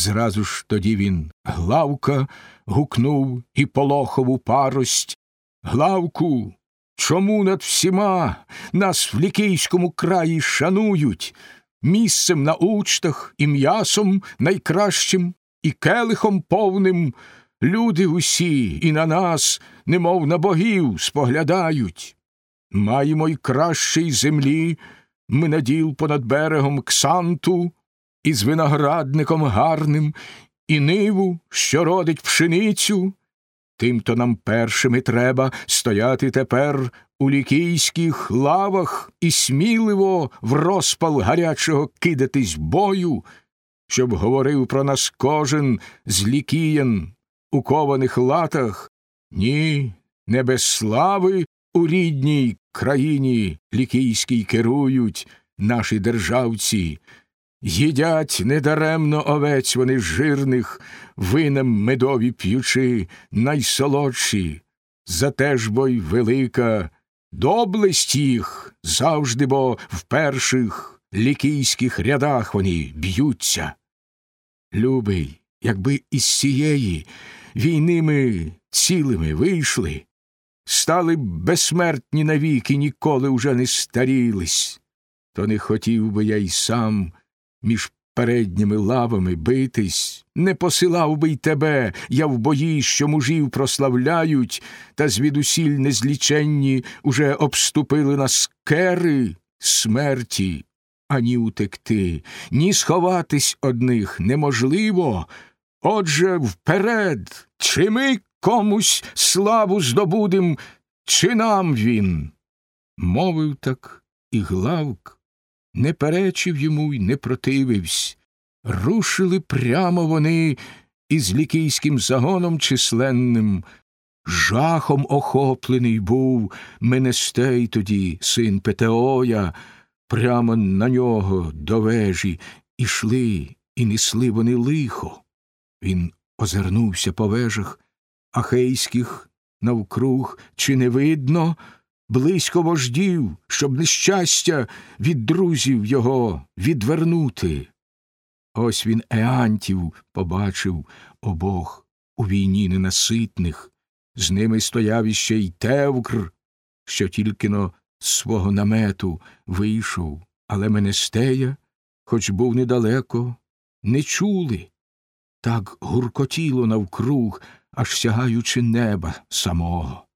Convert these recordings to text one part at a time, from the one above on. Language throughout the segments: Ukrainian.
Зразу ж тоді він главка гукнув і полохову парость. Главку, чому над всіма нас в лікійському краї шанують, місцем на учтах і м'ясом найкращим, і келихом повним люди усі і на нас, немов на богів, споглядають. Маємо й кращий землі, ми наділ понад берегом Ксанту, із виноградником гарним, і ниву, що родить пшеницю. Тим-то нам першими треба стояти тепер у лікійських лавах і сміливо в розпал гарячого кидатись бою, щоб говорив про нас кожен з лікіян у кованих латах. Ні, не без слави у рідній країні лікійській керують наші державці. Їдять недаремно овець вони жирних, винем медові п'ючи, найсолодші, зате ж бо й велика доблесть їх завжди бо в перших лікійських рядах вони б'ються. Любий, якби із цієї війни ми цілими вийшли, стали б безсмертні навіки, ніколи уже не старілись, то не хотів би я й сам між передніми лавами битись, не посилав би й тебе, я в бої, що мужів прославляють, та звідусіль незліченні уже обступили нас кери смерті, ані утекти, ні сховатись одних неможливо. Отже, вперед, чи ми комусь славу здобудем, чи нам він? Мовив так і главк не перечив йому й не протививсь. Рушили прямо вони із лікійським загоном численним. Жахом охоплений був Менестей тоді, син Петеоя, прямо на нього до вежі ішли і несли вони лихо. Він озирнувся по вежах ахейських навкруг, чи не видно, близько вождів, щоб нещастя від друзів його відвернути. Ось він еантів побачив обох у війні ненаситних, з ними стояв іще й Тевкр, що тільки но з свого намету вийшов, але Менестея, хоч був недалеко, не чули. Так гуркотіло навкруг, аж сягаючи неба самого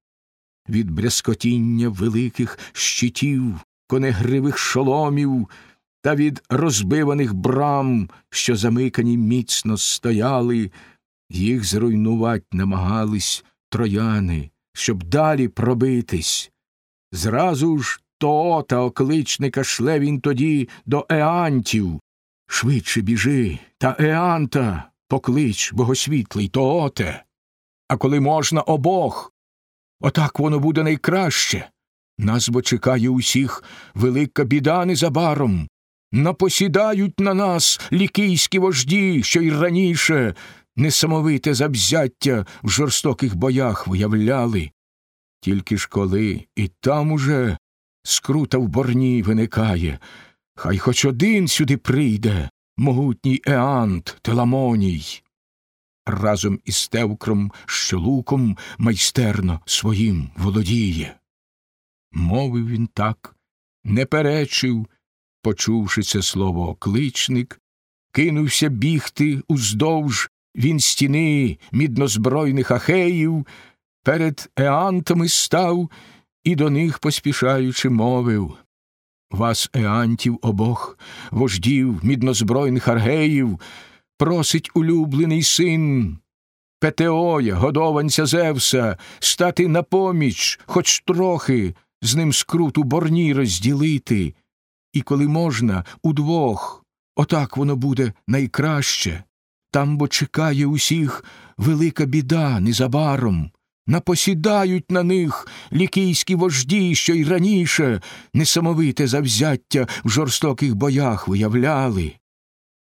від брязкотіння великих щитів, конегривих шоломів та від розбиваних брам, що замикані міцно стояли, їх зруйнувать намагались трояни, щоб далі пробитись. Зразу ж Тоота окличника шле він тоді до Еантів. Швидше біжи, та Еанта поклич богосвітлий Тооте. А коли можна обох, Отак воно буде найкраще. Нас бо чекає усіх велика біда незабаром. Напосідають на нас лікійські вожді, що й раніше несамовите завзяття в жорстоких боях виявляли. Тільки ж коли і там уже скрута в борні виникає, хай хоч один сюди прийде, могутній Еант Теламоній разом із Тевкром, що луком майстерно своїм володіє. Мовив він так, не перечив, почувши це слово окличник, кинувся бігти уздовж він стіни міднозбройних ахеїв, перед еантами став і до них поспішаючи мовив Вас, еантів обох, вождів міднозбройних аргеїв, просить улюблений син Петеоя, годованця Зевса, стати на поміч, хоч трохи з ним скруту борні розділити, і коли можна, удвох, отак воно буде найкраще. Там бо чекає усіх велика біда незабаром. Напосідають на них лікійські вожді, що й раніше несамовите завзяття в жорстоких боях виявляли.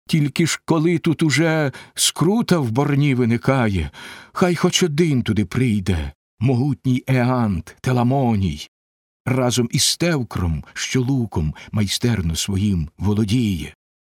Тільки ж коли тут уже скрута в борні виникає, хай хоч один туди прийде, могутній Еант, Теламоній, разом із Стевкром, що луком майстерно своїм володіє.